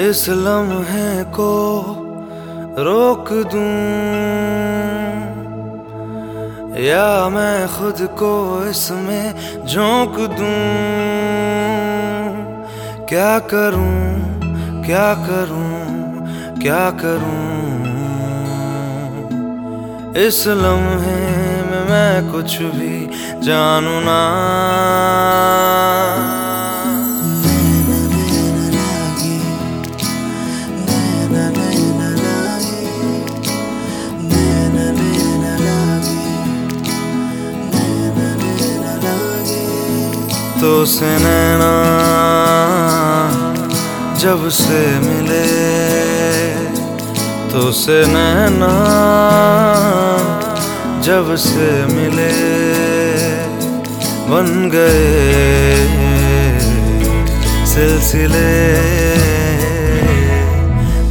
इस लम्हे को रोक दूँ, या मैं खुद को इसमें झोंक दूँ। क्या करूँ क्या करूँ क्या करूँ? इस लम्हे में मैं कुछ भी जानू ना। तो से नैना जब से मिले तो से नैना जब से मिले बन गए सिलसिले।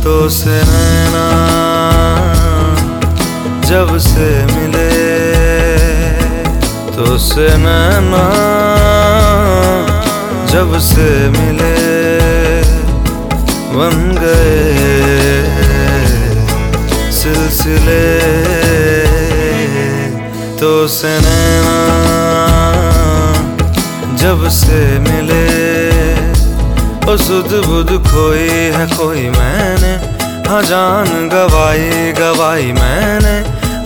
तो से नैना जब से मिले तो से नैना जब से मिले बन गए सिलसिले तो से जब से मिले सुध बुध खोई है कोई मैंने। हाँ जान गवाई गवाई मैंने।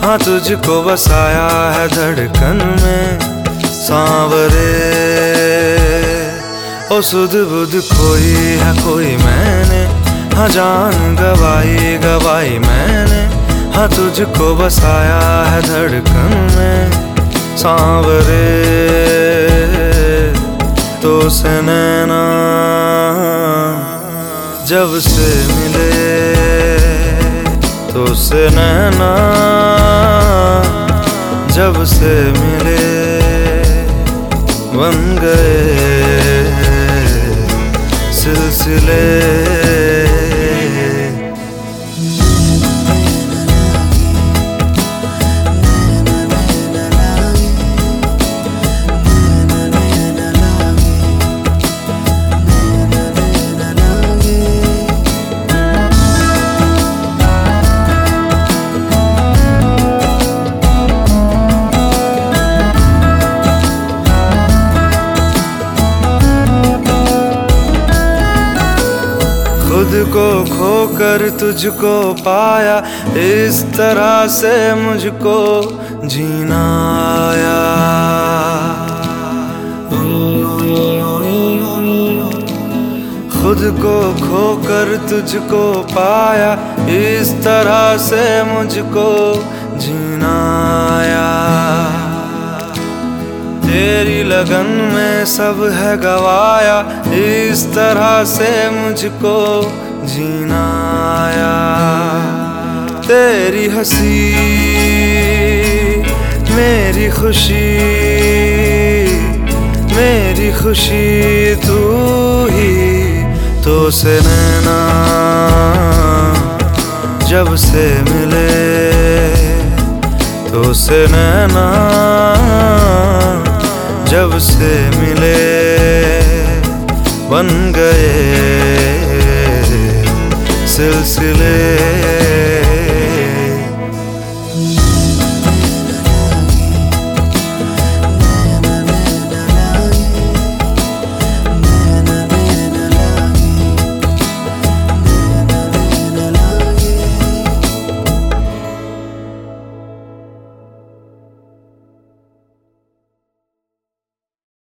हाँ तुझको बसाया है धड़कन में, सांवरे। ओ सुध बुध खोई है कोई मैंने। हाँ जान गवाई गवाई मैंने। हाँ तुझको बसाया है धड़कन में। सांवरे तो से नैना जब से मिले तो से नैना जब से मिले बन गए सिलसिले खुद को खोकर तुझको पाया, इस तरह से मुझको जीना आया। खुद को खोकर तुझको पाया, इस तरह से मुझको जीना आया। लगन में सब है गवाया, इस तरह से मुझको जीना आया तेरी हँसी, मेरी खुशी मेरी खुशी तू ही तो से नैना, जब से मिले तो से नैना। जब से मिले बन गए सिलसिले।